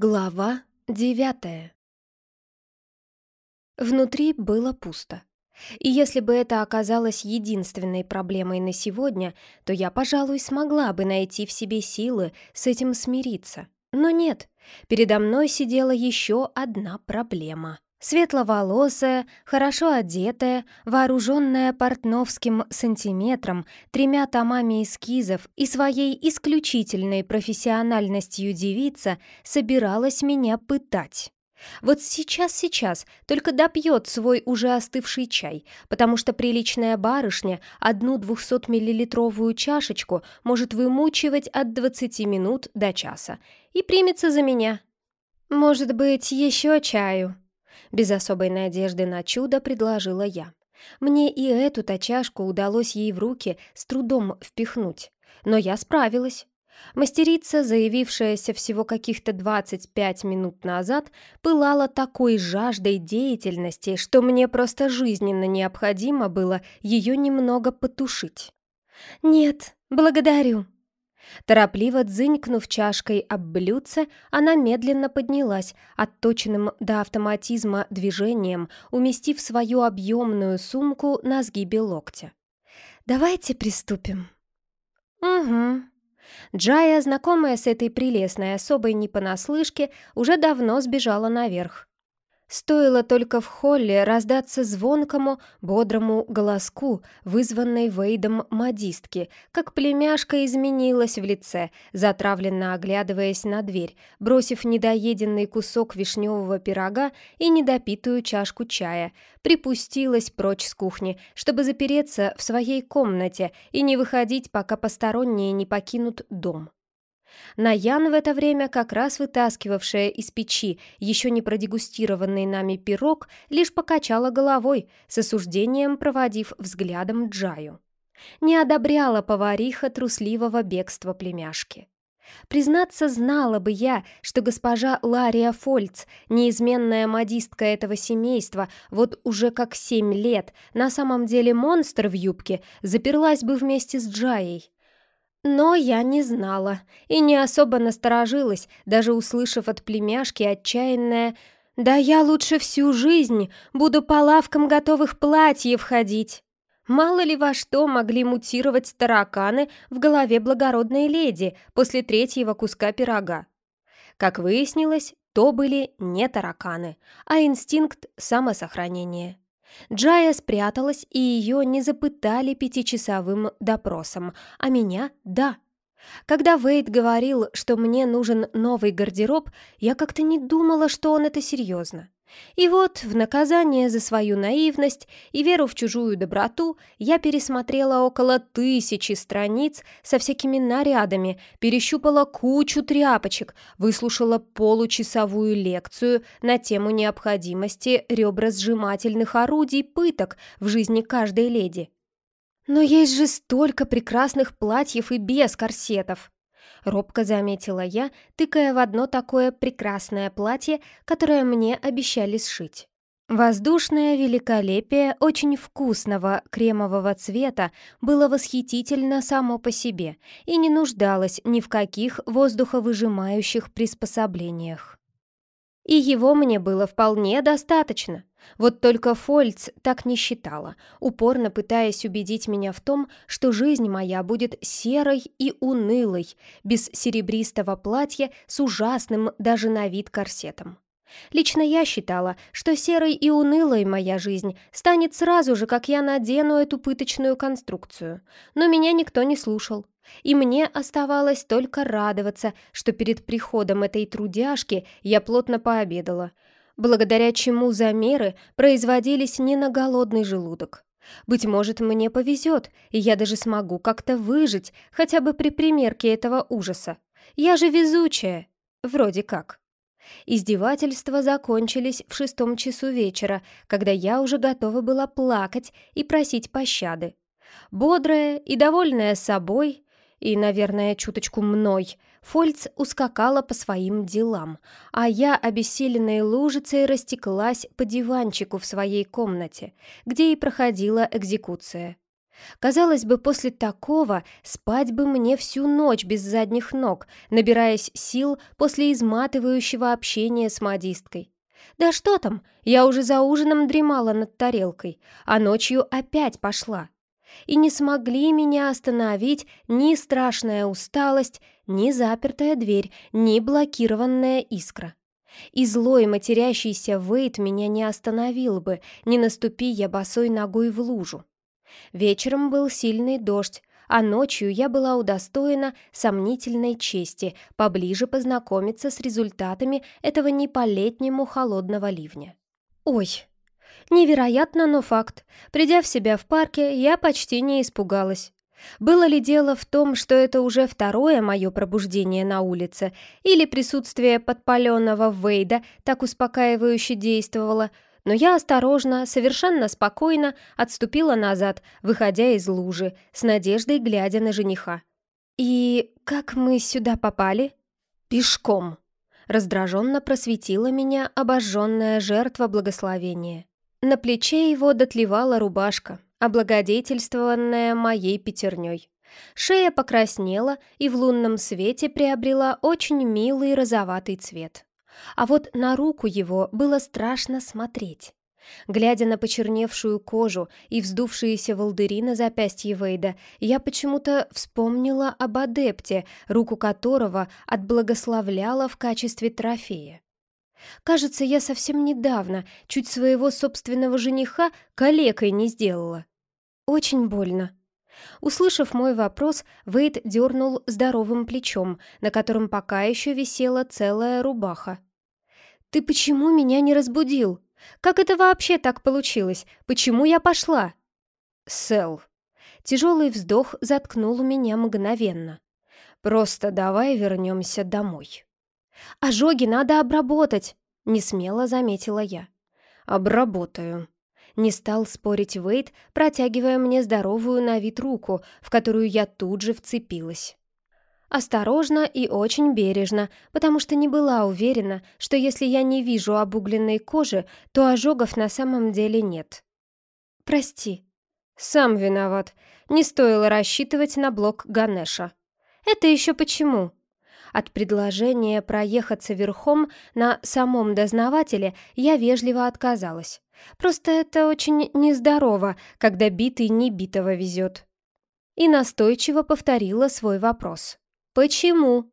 Глава девятая Внутри было пусто. И если бы это оказалось единственной проблемой на сегодня, то я, пожалуй, смогла бы найти в себе силы с этим смириться. Но нет, передо мной сидела еще одна проблема. Светловолосая, хорошо одетая, вооруженная портновским сантиметром, тремя томами эскизов и своей исключительной профессиональностью девица собиралась меня пытать. Вот сейчас-сейчас только допьет свой уже остывший чай, потому что приличная барышня одну 200-миллилитровую чашечку может вымучивать от 20 минут до часа и примется за меня. «Может быть, еще чаю?» Без особой надежды на чудо предложила я. Мне и эту-то чашку удалось ей в руки с трудом впихнуть. Но я справилась. Мастерица, заявившаяся всего каких-то 25 минут назад, пылала такой жаждой деятельности, что мне просто жизненно необходимо было ее немного потушить. «Нет, благодарю», Торопливо дзынькнув чашкой об блюдце, она медленно поднялась, отточенным до автоматизма движением, уместив свою объемную сумку на сгибе локтя. «Давайте приступим». «Угу». Джая, знакомая с этой прелестной особой не понаслышке, уже давно сбежала наверх. Стоило только в холле раздаться звонкому, бодрому голоску, вызванной Вейдом модистки, как племяшка изменилась в лице, затравленно оглядываясь на дверь, бросив недоеденный кусок вишневого пирога и недопитую чашку чая, припустилась прочь с кухни, чтобы запереться в своей комнате и не выходить, пока посторонние не покинут дом. Наян в это время, как раз вытаскивавшая из печи еще не продегустированный нами пирог, лишь покачала головой, с осуждением проводив взглядом Джаю. Не одобряла повариха трусливого бегства племяшки. Признаться, знала бы я, что госпожа Лария Фольц, неизменная модистка этого семейства, вот уже как семь лет, на самом деле монстр в юбке, заперлась бы вместе с Джаей. Но я не знала и не особо насторожилась, даже услышав от племяшки отчаянное «Да я лучше всю жизнь буду по лавкам готовых платьев ходить». Мало ли во что могли мутировать тараканы в голове благородной леди после третьего куска пирога. Как выяснилось, то были не тараканы, а инстинкт самосохранения. Джая спряталась, и ее не запытали пятичасовым допросом, а меня — да. Когда Вейд говорил, что мне нужен новый гардероб, я как-то не думала, что он это серьезно. И вот, в наказание за свою наивность и веру в чужую доброту, я пересмотрела около тысячи страниц со всякими нарядами, перещупала кучу тряпочек, выслушала получасовую лекцию на тему необходимости ребросжимательных орудий пыток в жизни каждой леди. Но есть же столько прекрасных платьев и без корсетов. Робко заметила я, тыкая в одно такое прекрасное платье, которое мне обещали сшить. Воздушное великолепие очень вкусного кремового цвета было восхитительно само по себе и не нуждалось ни в каких воздуховыжимающих приспособлениях. И его мне было вполне достаточно. Вот только Фольц так не считала, упорно пытаясь убедить меня в том, что жизнь моя будет серой и унылой, без серебристого платья с ужасным даже на вид корсетом. Лично я считала, что серой и унылой моя жизнь станет сразу же, как я надену эту пыточную конструкцию. Но меня никто не слушал. И мне оставалось только радоваться, что перед приходом этой трудяжки я плотно пообедала – благодаря чему замеры производились не на голодный желудок. Быть может, мне повезет, и я даже смогу как-то выжить, хотя бы при примерке этого ужаса. Я же везучая. Вроде как. Издевательства закончились в шестом часу вечера, когда я уже готова была плакать и просить пощады. Бодрая и довольная собой, и, наверное, чуточку мной, Фольц ускакала по своим делам, а я, обессиленной лужицей, растеклась по диванчику в своей комнате, где и проходила экзекуция. Казалось бы, после такого спать бы мне всю ночь без задних ног, набираясь сил после изматывающего общения с модисткой. Да что там, я уже за ужином дремала над тарелкой, а ночью опять пошла. И не смогли меня остановить ни страшная усталость, ни запертая дверь, ни блокированная искра. И злой матерящийся Вейт меня не остановил бы, не наступи я босой ногой в лужу. Вечером был сильный дождь, а ночью я была удостоена сомнительной чести поближе познакомиться с результатами этого не по-летнему холодного ливня. Ой, невероятно, но факт. Придя в себя в парке, я почти не испугалась. Было ли дело в том, что это уже второе мое пробуждение на улице, или присутствие подпаленного Вейда так успокаивающе действовало – но я осторожно, совершенно спокойно отступила назад, выходя из лужи, с надеждой глядя на жениха. «И как мы сюда попали?» «Пешком», — раздраженно просветила меня обожженная жертва благословения. На плече его дотлевала рубашка, облагодетельствованная моей пятерней. Шея покраснела и в лунном свете приобрела очень милый розоватый цвет а вот на руку его было страшно смотреть. Глядя на почерневшую кожу и вздувшиеся волдыри на запястье Вейда, я почему-то вспомнила об адепте, руку которого отблагословляла в качестве трофея. Кажется, я совсем недавно чуть своего собственного жениха калекой не сделала. Очень больно. Услышав мой вопрос, Вейд дернул здоровым плечом, на котором пока еще висела целая рубаха. «Ты почему меня не разбудил? Как это вообще так получилось? Почему я пошла?» «Сэл». Тяжелый вздох заткнул меня мгновенно. «Просто давай вернемся домой». «Ожоги надо обработать», — несмело заметила я. «Обработаю». Не стал спорить Вейд, протягивая мне здоровую на вид руку, в которую я тут же вцепилась. Осторожно и очень бережно, потому что не была уверена, что если я не вижу обугленной кожи, то ожогов на самом деле нет. «Прости». «Сам виноват. Не стоило рассчитывать на блок Ганеша». «Это еще почему?» От предложения проехаться верхом на самом дознавателе я вежливо отказалась. Просто это очень нездорово, когда битый не битого везет. И настойчиво повторила свой вопрос. Почему?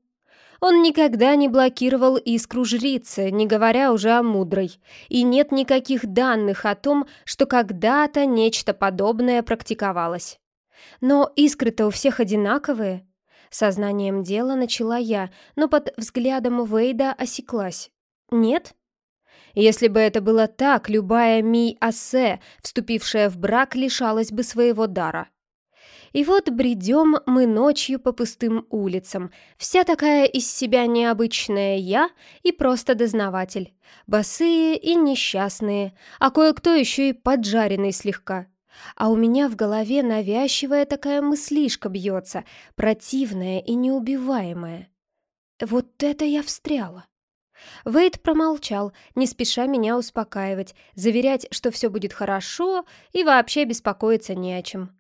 Он никогда не блокировал искру жрицы, не говоря уже о мудрой, и нет никаких данных о том, что когда-то нечто подобное практиковалось. Но искры-то у всех одинаковые. Сознанием дела начала я, но под взглядом Вейда осеклась. Нет? Если бы это было так, любая Ми-Ассе, вступившая в брак, лишалась бы своего дара. И вот бредем мы ночью по пустым улицам, вся такая из себя необычная я и просто дознаватель, босые и несчастные, а кое-кто еще и поджаренный слегка. А у меня в голове навязчивая такая мыслишка бьется, противная и неубиваемая. Вот это я встряла. Вейд промолчал, не спеша меня успокаивать, заверять, что все будет хорошо и вообще беспокоиться не о чем.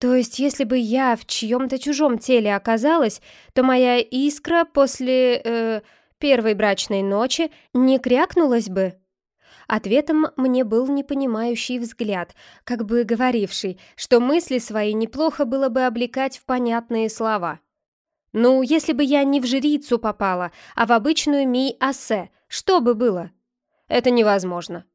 То есть, если бы я в чьем-то чужом теле оказалась, то моя искра после э, первой брачной ночи не крякнулась бы? Ответом мне был непонимающий взгляд, как бы говоривший, что мысли свои неплохо было бы облекать в понятные слова. «Ну, если бы я не в жрицу попала, а в обычную ми-асе, что бы было?» «Это невозможно».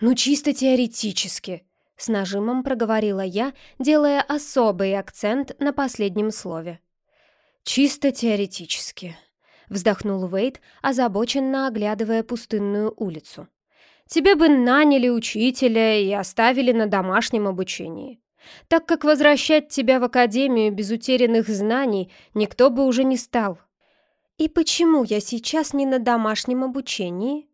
«Ну, чисто теоретически», с нажимом проговорила я, делая особый акцент на последнем слове. «Чисто теоретически», — вздохнул Вейд, озабоченно оглядывая пустынную улицу. «Тебе бы наняли учителя и оставили на домашнем обучении, так как возвращать тебя в академию без утерянных знаний никто бы уже не стал». «И почему я сейчас не на домашнем обучении?»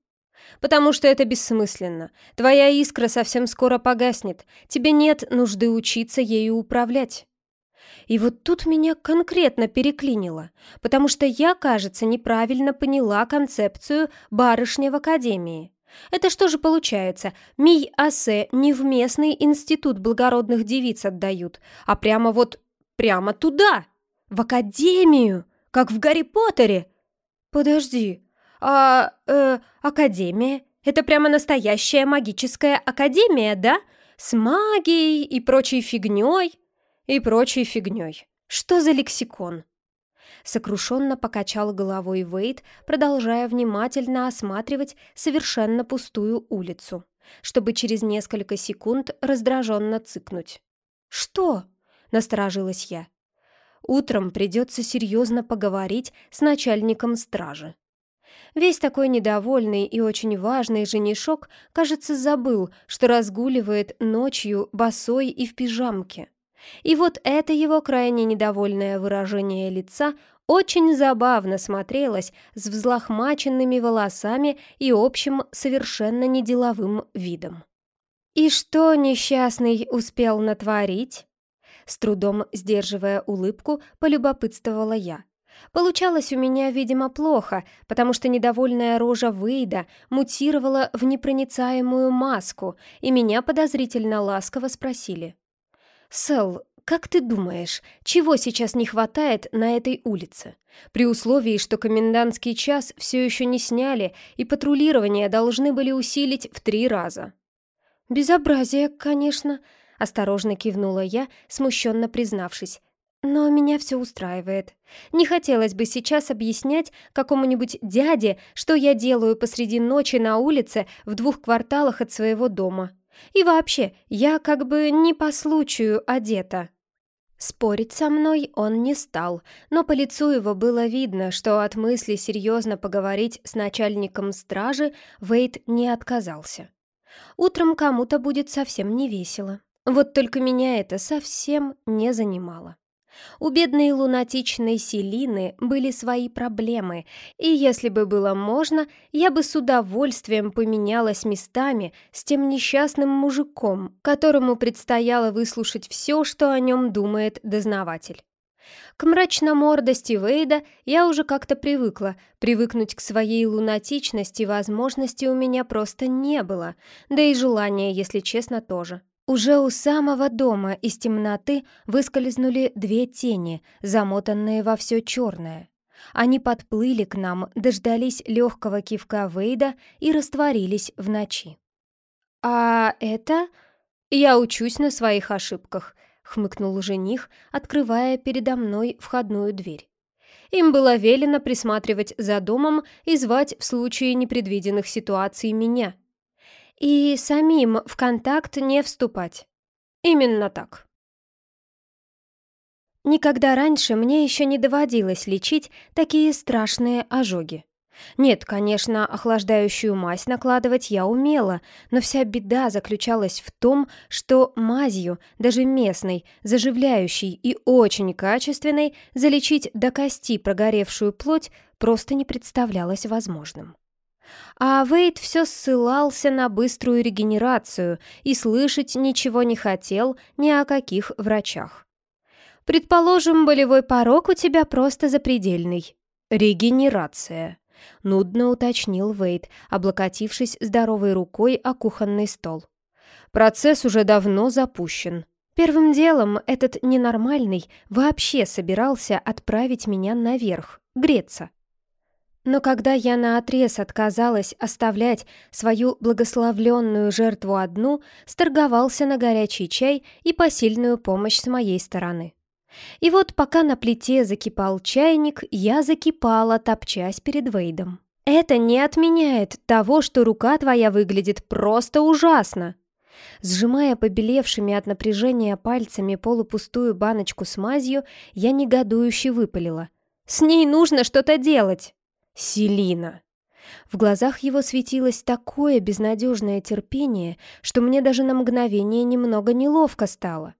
Потому что это бессмысленно. Твоя искра совсем скоро погаснет. Тебе нет нужды учиться ею управлять. И вот тут меня конкретно переклинило, потому что я, кажется, неправильно поняла концепцию барышня в академии. Это что же получается? Мий-Асе не в местный институт благородных девиц отдают, а прямо вот, прямо туда, в академию, как в Гарри Поттере. Подожди, а, э, академия? Это прямо настоящая магическая академия, да? С магией и прочей фигней? И прочей фигней. Что за лексикон? Сокрушенно покачал головой Вейд, продолжая внимательно осматривать совершенно пустую улицу, чтобы через несколько секунд раздраженно цыкнуть. «Что?» — насторожилась я. «Утром придется серьезно поговорить с начальником стражи». Весь такой недовольный и очень важный женишок, кажется, забыл, что разгуливает ночью босой и в пижамке. И вот это его крайне недовольное выражение лица очень забавно смотрелось с взлохмаченными волосами и общим совершенно неделовым видом. «И что несчастный успел натворить?» С трудом сдерживая улыбку, полюбопытствовала я. Получалось у меня, видимо, плохо, потому что недовольная рожа Вейда мутировала в непроницаемую маску, и меня подозрительно ласково спросили. «Сэл, как ты думаешь, чего сейчас не хватает на этой улице? При условии, что комендантский час все еще не сняли, и патрулирование должны были усилить в три раза». «Безобразие, конечно», — осторожно кивнула я, смущенно признавшись. Но меня все устраивает. Не хотелось бы сейчас объяснять какому-нибудь дяде, что я делаю посреди ночи на улице в двух кварталах от своего дома. И вообще, я как бы не по случаю одета. Спорить со мной он не стал, но по лицу его было видно, что от мысли серьезно поговорить с начальником стражи Вейт не отказался. Утром кому-то будет совсем не весело. Вот только меня это совсем не занимало. У бедной лунатичной Селины были свои проблемы, и если бы было можно, я бы с удовольствием поменялась местами с тем несчастным мужиком, которому предстояло выслушать все, что о нем думает дознаватель. К мрачномордости Вейда я уже как-то привыкла, привыкнуть к своей лунатичности возможности у меня просто не было, да и желания, если честно, тоже. Уже у самого дома из темноты выскользнули две тени, замотанные во все черное. Они подплыли к нам, дождались легкого кивка Вейда и растворились в ночи. «А это...» «Я учусь на своих ошибках», — хмыкнул жених, открывая передо мной входную дверь. Им было велено присматривать за домом и звать в случае непредвиденных ситуаций меня — и самим в контакт не вступать. Именно так. Никогда раньше мне еще не доводилось лечить такие страшные ожоги. Нет, конечно, охлаждающую мазь накладывать я умела, но вся беда заключалась в том, что мазью, даже местной, заживляющей и очень качественной, залечить до кости прогоревшую плоть просто не представлялось возможным. А Вейд все ссылался на быструю регенерацию и слышать ничего не хотел ни о каких врачах. «Предположим, болевой порог у тебя просто запредельный». «Регенерация», — нудно уточнил Вейд, облокотившись здоровой рукой о кухонный стол. «Процесс уже давно запущен». Первым делом этот ненормальный вообще собирался отправить меня наверх, греться. Но когда я наотрез отказалась оставлять свою благословленную жертву одну, сторговался на горячий чай и посильную помощь с моей стороны. И вот пока на плите закипал чайник, я закипала, топчась перед Вейдом. «Это не отменяет того, что рука твоя выглядит просто ужасно!» Сжимая побелевшими от напряжения пальцами полупустую баночку с мазью, я негодующе выпалила. «С ней нужно что-то делать!» Селина. В глазах его светилось такое безнадежное терпение, что мне даже на мгновение немного неловко стало.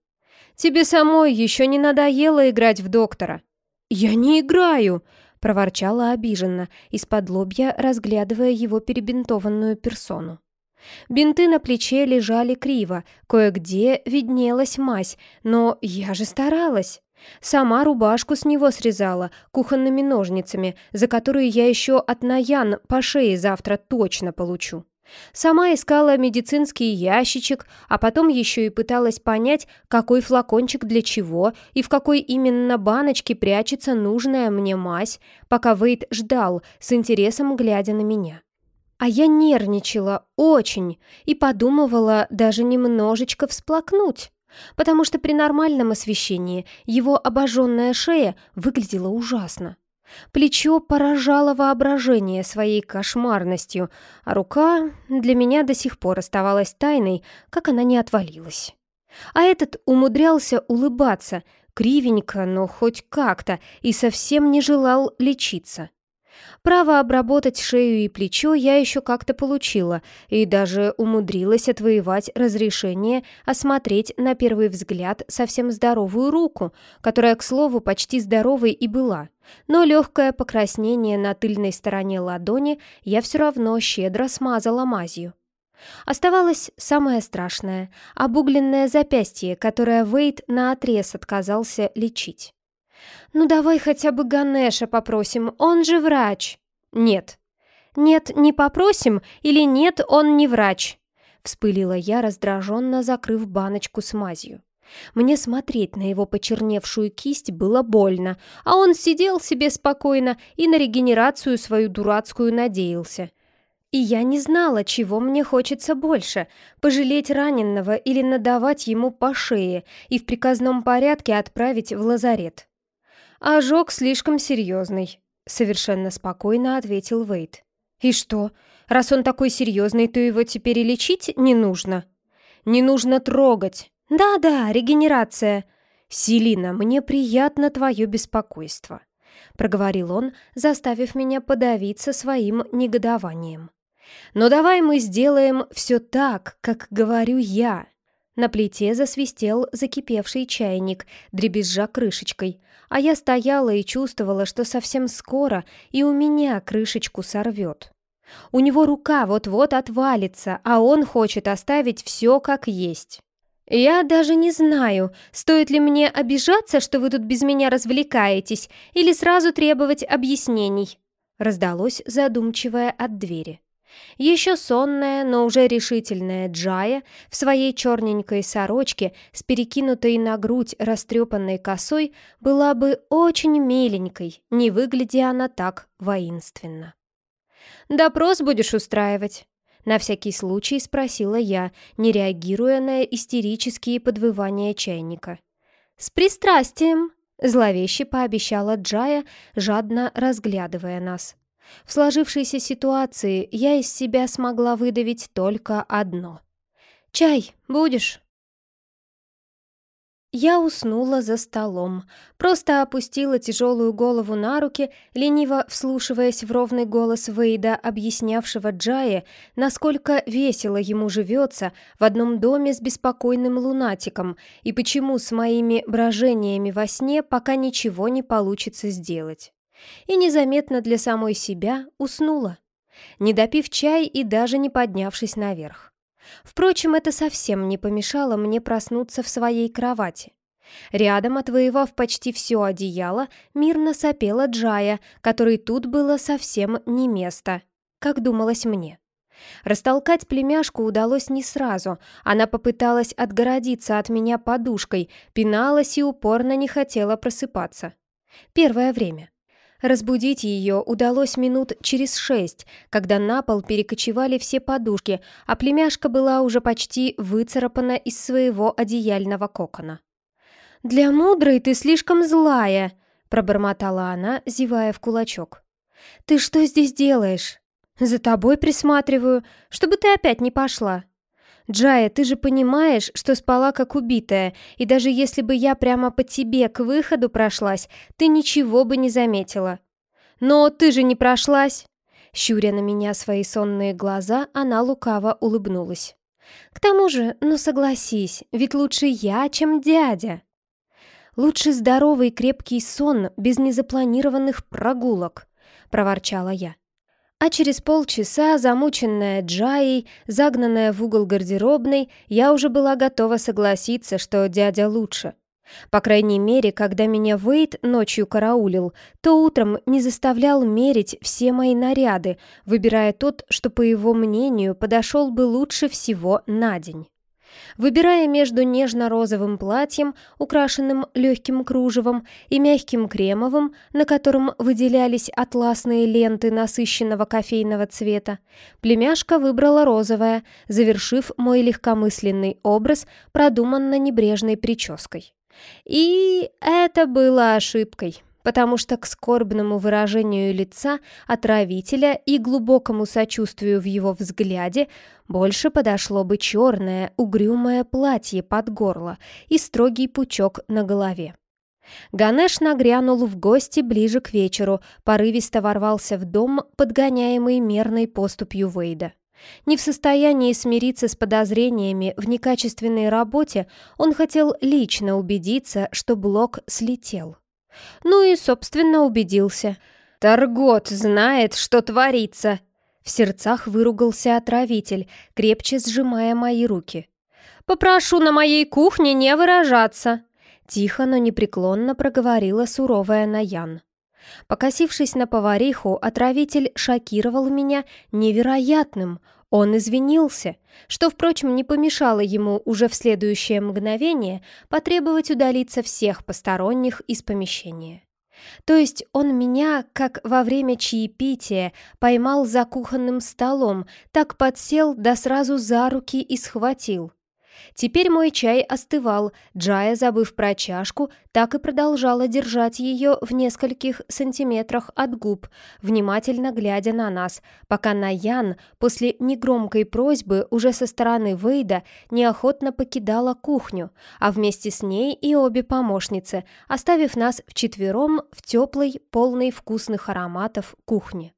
«Тебе самой еще не надоело играть в доктора?» «Я не играю!» — проворчала обиженно, из-под лобья разглядывая его перебинтованную персону. Бинты на плече лежали криво, кое-где виднелась мазь, но я же старалась. Сама рубашку с него срезала кухонными ножницами, за которые я еще от Наян по шее завтра точно получу. Сама искала медицинский ящичек, а потом еще и пыталась понять, какой флакончик для чего и в какой именно баночке прячется нужная мне мазь, пока Вейд ждал, с интересом глядя на меня. А я нервничала очень и подумывала даже немножечко всплакнуть, потому что при нормальном освещении его обожженная шея выглядела ужасно. Плечо поражало воображение своей кошмарностью, а рука для меня до сих пор оставалась тайной, как она не отвалилась. А этот умудрялся улыбаться, кривенько, но хоть как-то, и совсем не желал лечиться. Право обработать шею и плечо я еще как-то получила и даже умудрилась отвоевать разрешение осмотреть на первый взгляд совсем здоровую руку, которая, к слову, почти здоровой и была. Но легкое покраснение на тыльной стороне ладони я все равно щедро смазала мазью. Оставалось самое страшное — обугленное запястье, которое Вейт наотрез отказался лечить. «Ну давай хотя бы Ганеша попросим, он же врач». «Нет». «Нет, не попросим» или «нет, он не врач», — вспылила я, раздраженно закрыв баночку с мазью. Мне смотреть на его почерневшую кисть было больно, а он сидел себе спокойно и на регенерацию свою дурацкую надеялся. И я не знала, чего мне хочется больше – пожалеть раненного или надавать ему по шее и в приказном порядке отправить в лазарет. «Ожог слишком серьезный», — совершенно спокойно ответил Вейт. «И что, раз он такой серьезный, то его теперь и лечить не нужно?» «Не нужно трогать». «Да-да, регенерация». «Селина, мне приятно твое беспокойство», — проговорил он, заставив меня подавиться своим негодованием. «Но давай мы сделаем все так, как говорю я». На плите засвистел закипевший чайник, дребезжа крышечкой, а я стояла и чувствовала, что совсем скоро и у меня крышечку сорвет. У него рука вот-вот отвалится, а он хочет оставить все как есть. «Я даже не знаю, стоит ли мне обижаться, что вы тут без меня развлекаетесь, или сразу требовать объяснений», раздалось задумчивое от двери. Еще сонная, но уже решительная Джая в своей черненькой сорочке с перекинутой на грудь растрепанной косой была бы очень миленькой, не выглядя она так воинственно. «Допрос будешь устраивать?» На всякий случай спросила я, не реагируя на истерические подвывания чайника. «С пристрастием!» — зловеще пообещала Джая, жадно разглядывая нас. В сложившейся ситуации я из себя смогла выдавить только одно. «Чай будешь?» Я уснула за столом, просто опустила тяжелую голову на руки, лениво вслушиваясь в ровный голос Вейда, объяснявшего Джае, насколько весело ему живется в одном доме с беспокойным лунатиком и почему с моими брожениями во сне пока ничего не получится сделать и незаметно для самой себя уснула, не допив чай и даже не поднявшись наверх. Впрочем, это совсем не помешало мне проснуться в своей кровати. Рядом, отвоевав почти все одеяло, мирно сопела Джая, которой тут было совсем не место, как думалось мне. Растолкать племяшку удалось не сразу. Она попыталась отгородиться от меня подушкой, пиналась и упорно не хотела просыпаться. Первое время. Разбудить ее удалось минут через шесть, когда на пол перекочевали все подушки, а племяшка была уже почти выцарапана из своего одеяльного кокона. «Для мудрой ты слишком злая», — пробормотала она, зевая в кулачок. «Ты что здесь делаешь?» «За тобой присматриваю, чтобы ты опять не пошла». «Джая, ты же понимаешь, что спала как убитая, и даже если бы я прямо по тебе к выходу прошлась, ты ничего бы не заметила». «Но ты же не прошлась!» Щуря на меня свои сонные глаза, она лукаво улыбнулась. «К тому же, ну согласись, ведь лучше я, чем дядя!» «Лучше здоровый крепкий сон без незапланированных прогулок», — проворчала я. А через полчаса, замученная Джаей, загнанная в угол гардеробной, я уже была готова согласиться, что дядя лучше. По крайней мере, когда меня Вейд ночью караулил, то утром не заставлял мерить все мои наряды, выбирая тот, что, по его мнению, подошел бы лучше всего на день. Выбирая между нежно-розовым платьем, украшенным легким кружевом, и мягким кремовым, на котором выделялись атласные ленты насыщенного кофейного цвета, племяшка выбрала розовое, завершив мой легкомысленный образ продуманно небрежной прической. И это было ошибкой потому что к скорбному выражению лица отравителя и глубокому сочувствию в его взгляде больше подошло бы черное, угрюмое платье под горло и строгий пучок на голове. Ганеш нагрянул в гости ближе к вечеру, порывисто ворвался в дом, подгоняемый мерной поступью Вейда. Не в состоянии смириться с подозрениями в некачественной работе, он хотел лично убедиться, что блок слетел. Ну и, собственно, убедился. «Таргот знает, что творится!» В сердцах выругался отравитель, крепче сжимая мои руки. «Попрошу на моей кухне не выражаться!» Тихо, но непреклонно проговорила суровая Наян. Покосившись на повариху, отравитель шокировал меня невероятным. Он извинился, что, впрочем, не помешало ему уже в следующее мгновение потребовать удалиться всех посторонних из помещения. То есть он меня, как во время чаепития, поймал за кухонным столом, так подсел, да сразу за руки и схватил. Теперь мой чай остывал, Джая, забыв про чашку, так и продолжала держать ее в нескольких сантиметрах от губ, внимательно глядя на нас, пока Наян после негромкой просьбы уже со стороны Вейда неохотно покидала кухню, а вместе с ней и обе помощницы, оставив нас вчетвером в теплой, полной вкусных ароматов кухне.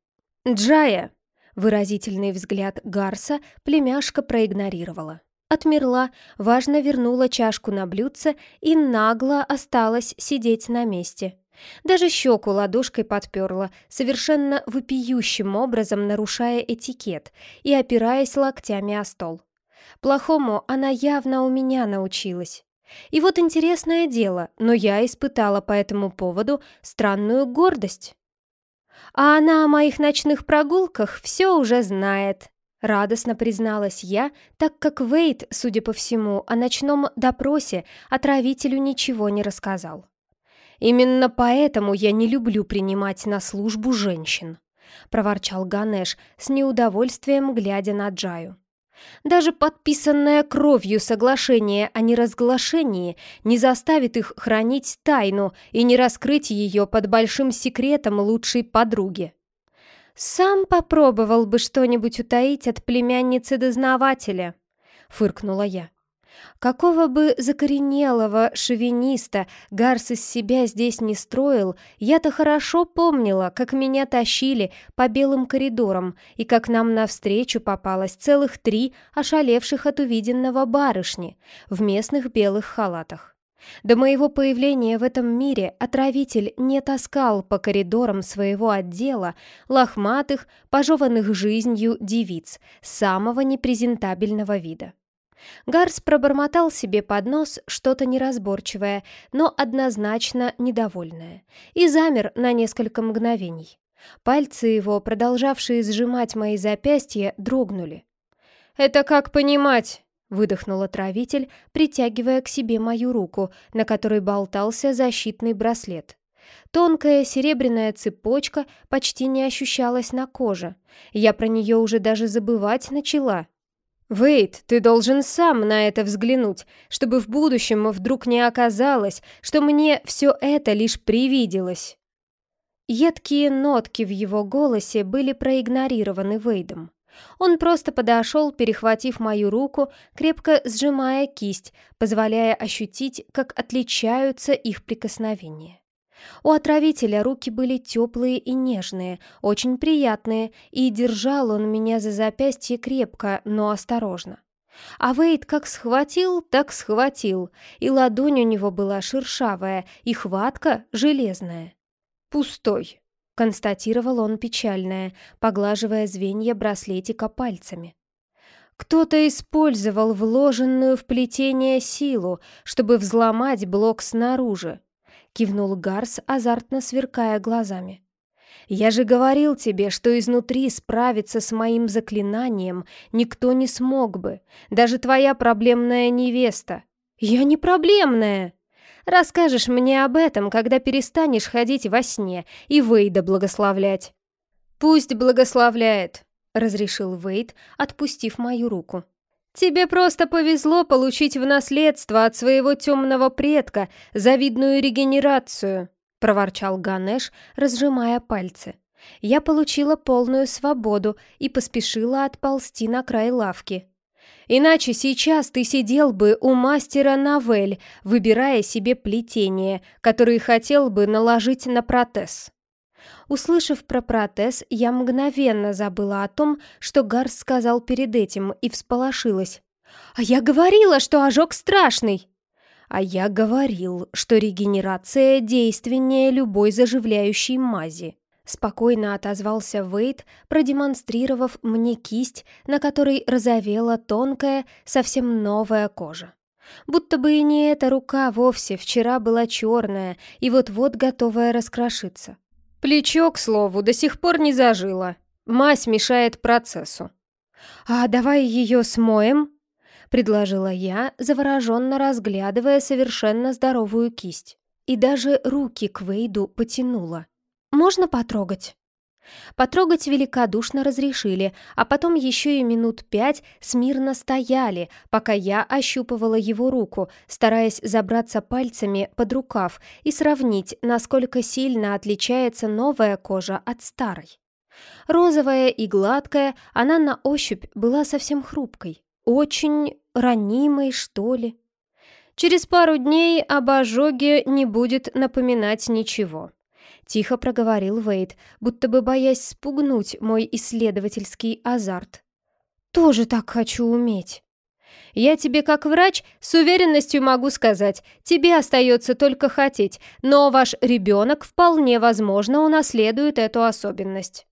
«Джая!» Выразительный взгляд Гарса племяшка проигнорировала. Отмерла, важно вернула чашку на блюдце и нагло осталась сидеть на месте. Даже щеку ладошкой подперла, совершенно вопиющим образом нарушая этикет и опираясь локтями о стол. Плохому она явно у меня научилась. И вот интересное дело, но я испытала по этому поводу странную гордость. А она о моих ночных прогулках все уже знает. Радостно призналась я, так как Вейт, судя по всему, о ночном допросе отравителю ничего не рассказал. «Именно поэтому я не люблю принимать на службу женщин», — проворчал Ганеш с неудовольствием, глядя на Джаю. «Даже подписанное кровью соглашение о неразглашении не заставит их хранить тайну и не раскрыть ее под большим секретом лучшей подруги». «Сам попробовал бы что-нибудь утаить от племянницы-дознавателя», — фыркнула я. Какого бы закоренелого шовиниста Гарс из себя здесь не строил, я-то хорошо помнила, как меня тащили по белым коридорам и как нам навстречу попалось целых три ошалевших от увиденного барышни в местных белых халатах. До моего появления в этом мире отравитель не таскал по коридорам своего отдела лохматых, пожеванных жизнью девиц самого непрезентабельного вида. Гарс пробормотал себе под нос что-то неразборчивое, но однозначно недовольное, и замер на несколько мгновений. Пальцы его, продолжавшие сжимать мои запястья, дрогнули. «Это как понимать?» Выдохнул отравитель, притягивая к себе мою руку, на которой болтался защитный браслет. Тонкая серебряная цепочка почти не ощущалась на коже. Я про нее уже даже забывать начала. «Вейт, ты должен сам на это взглянуть, чтобы в будущем вдруг не оказалось, что мне все это лишь привиделось». Едкие нотки в его голосе были проигнорированы Вейдом. Он просто подошел, перехватив мою руку, крепко сжимая кисть, позволяя ощутить, как отличаются их прикосновения. У отравителя руки были теплые и нежные, очень приятные, и держал он меня за запястье крепко, но осторожно. А Вейд как схватил, так схватил, и ладонь у него была шершавая, и хватка железная. Пустой констатировал он печальное, поглаживая звенья браслетика пальцами. Кто-то использовал вложенную в плетение силу, чтобы взломать блок снаружи. Кивнул Гарс, азартно сверкая глазами. «Я же говорил тебе, что изнутри справиться с моим заклинанием никто не смог бы, даже твоя проблемная невеста». «Я не проблемная!» «Расскажешь мне об этом, когда перестанешь ходить во сне и Вейда благословлять». «Пусть благословляет», — разрешил Вейд, отпустив мою руку. «Тебе просто повезло получить в наследство от своего темного предка завидную регенерацию», — проворчал Ганеш, разжимая пальцы. Я получила полную свободу и поспешила отползти на край лавки. Иначе сейчас ты сидел бы у мастера Новель, выбирая себе плетение, которое хотел бы наложить на протез. Услышав про протез, я мгновенно забыла о том, что Гарс сказал перед этим, и всполошилась. «А я говорила, что ожог страшный!» «А я говорил, что регенерация действеннее любой заживляющей мази», Спокойно отозвался Вейд, продемонстрировав мне кисть, на которой розовела тонкая, совсем новая кожа. Будто бы и не эта рука вовсе вчера была черная и вот-вот готовая раскрошиться. Плечо, к слову, до сих пор не зажило. Мазь мешает процессу. «А давай ее смоем?» — предложила я, завороженно разглядывая совершенно здоровую кисть. И даже руки к Вейду потянула. «Можно потрогать?» Потрогать великодушно разрешили, а потом еще и минут пять смирно стояли, пока я ощупывала его руку, стараясь забраться пальцами под рукав и сравнить, насколько сильно отличается новая кожа от старой. Розовая и гладкая, она на ощупь была совсем хрупкой, очень ранимой, что ли. Через пару дней об ожоге не будет напоминать ничего. Тихо проговорил Вейд, будто бы боясь спугнуть мой исследовательский азарт. «Тоже так хочу уметь». «Я тебе как врач с уверенностью могу сказать, тебе остается только хотеть, но ваш ребенок вполне возможно унаследует эту особенность».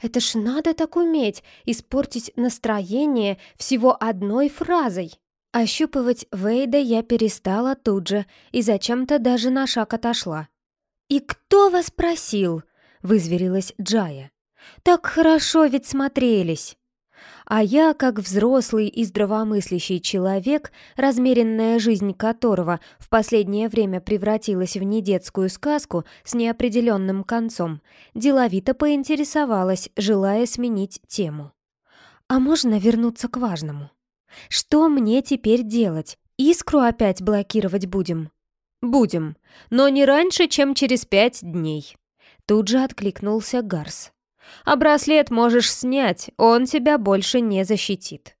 «Это ж надо так уметь, испортить настроение всего одной фразой». Ощупывать Вейда я перестала тут же и зачем-то даже на шаг отошла. «И кто вас просил?» — вызверилась Джая. «Так хорошо ведь смотрелись!» А я, как взрослый и здравомыслящий человек, размеренная жизнь которого в последнее время превратилась в недетскую сказку с неопределенным концом, деловито поинтересовалась, желая сменить тему. «А можно вернуться к важному? Что мне теперь делать? Искру опять блокировать будем?» «Будем, но не раньше, чем через пять дней». Тут же откликнулся Гарс. «А браслет можешь снять, он тебя больше не защитит».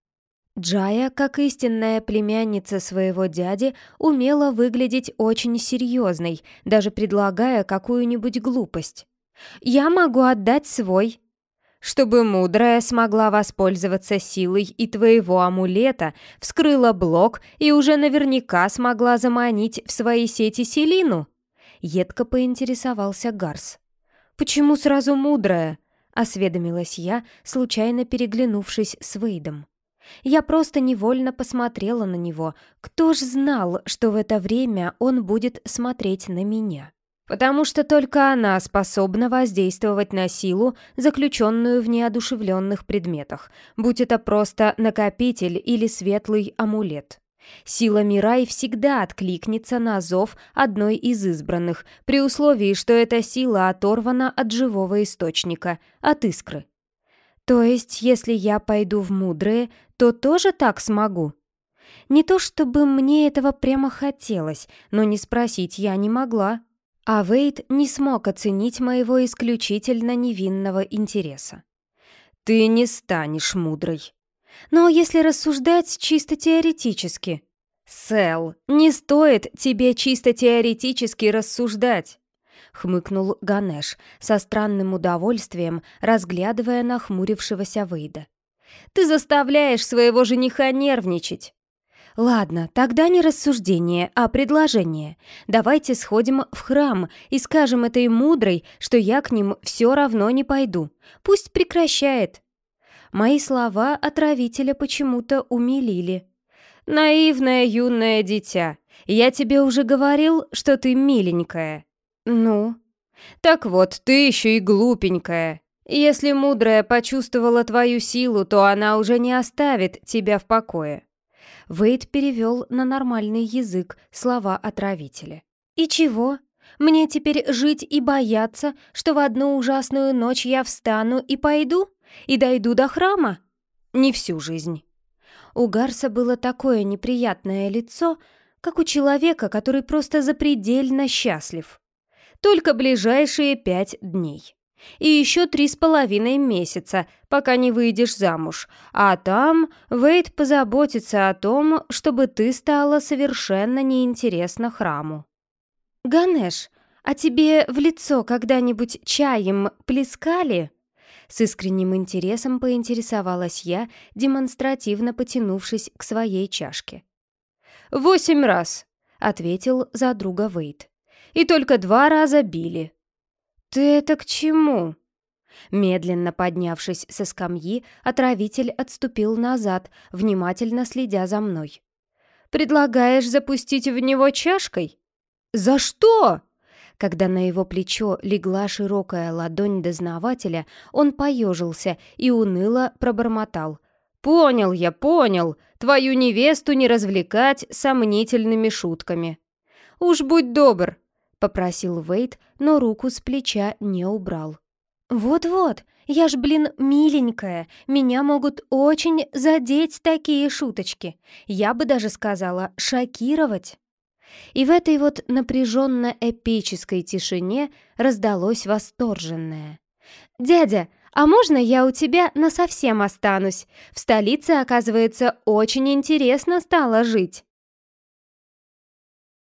Джая, как истинная племянница своего дяди, умела выглядеть очень серьезной, даже предлагая какую-нибудь глупость. «Я могу отдать свой», чтобы мудрая смогла воспользоваться силой и твоего амулета, вскрыла блок и уже наверняка смогла заманить в свои сети Селину?» Едко поинтересовался Гарс. «Почему сразу мудрая?» — осведомилась я, случайно переглянувшись с Вейдом. Я просто невольно посмотрела на него. Кто ж знал, что в это время он будет смотреть на меня? Потому что только она способна воздействовать на силу, заключенную в неодушевленных предметах, будь это просто накопитель или светлый амулет. Сила Мирай всегда откликнется на зов одной из избранных, при условии, что эта сила оторвана от живого источника, от искры. То есть, если я пойду в мудрые, то тоже так смогу? Не то чтобы мне этого прямо хотелось, но не спросить я не могла. А Вейд не смог оценить моего исключительно невинного интереса. «Ты не станешь мудрой». «Но если рассуждать чисто теоретически...» «Сэл, не стоит тебе чисто теоретически рассуждать!» — хмыкнул Ганеш со странным удовольствием, разглядывая нахмурившегося Вейда. «Ты заставляешь своего жениха нервничать!» «Ладно, тогда не рассуждение, а предложение. Давайте сходим в храм и скажем этой мудрой, что я к ним все равно не пойду. Пусть прекращает». Мои слова отравителя почему-то умилили. «Наивное юное дитя, я тебе уже говорил, что ты миленькая». «Ну?» «Так вот, ты еще и глупенькая. Если мудрая почувствовала твою силу, то она уже не оставит тебя в покое». Вейд перевел на нормальный язык слова отравителя. «И чего? Мне теперь жить и бояться, что в одну ужасную ночь я встану и пойду? И дойду до храма? Не всю жизнь». У Гарса было такое неприятное лицо, как у человека, который просто запредельно счастлив. Только ближайшие пять дней. И еще три с половиной месяца, пока не выйдешь замуж. А там Вейд позаботится о том, чтобы ты стала совершенно неинтересна храму. «Ганеш, а тебе в лицо когда-нибудь чаем плескали?» С искренним интересом поинтересовалась я, демонстративно потянувшись к своей чашке. «Восемь раз», — ответил за друга Вейд. «И только два раза били». «Ты это к чему?» Медленно поднявшись со скамьи, отравитель отступил назад, внимательно следя за мной. «Предлагаешь запустить в него чашкой?» «За что?» Когда на его плечо легла широкая ладонь дознавателя, он поежился и уныло пробормотал. «Понял я, понял. Твою невесту не развлекать сомнительными шутками». «Уж будь добр», — попросил Вейт, но руку с плеча не убрал. «Вот-вот, я ж, блин, миленькая, меня могут очень задеть такие шуточки. Я бы даже сказала, шокировать». И в этой вот напряженно-эпической тишине раздалось восторженное. «Дядя, а можно я у тебя насовсем останусь? В столице, оказывается, очень интересно стало жить».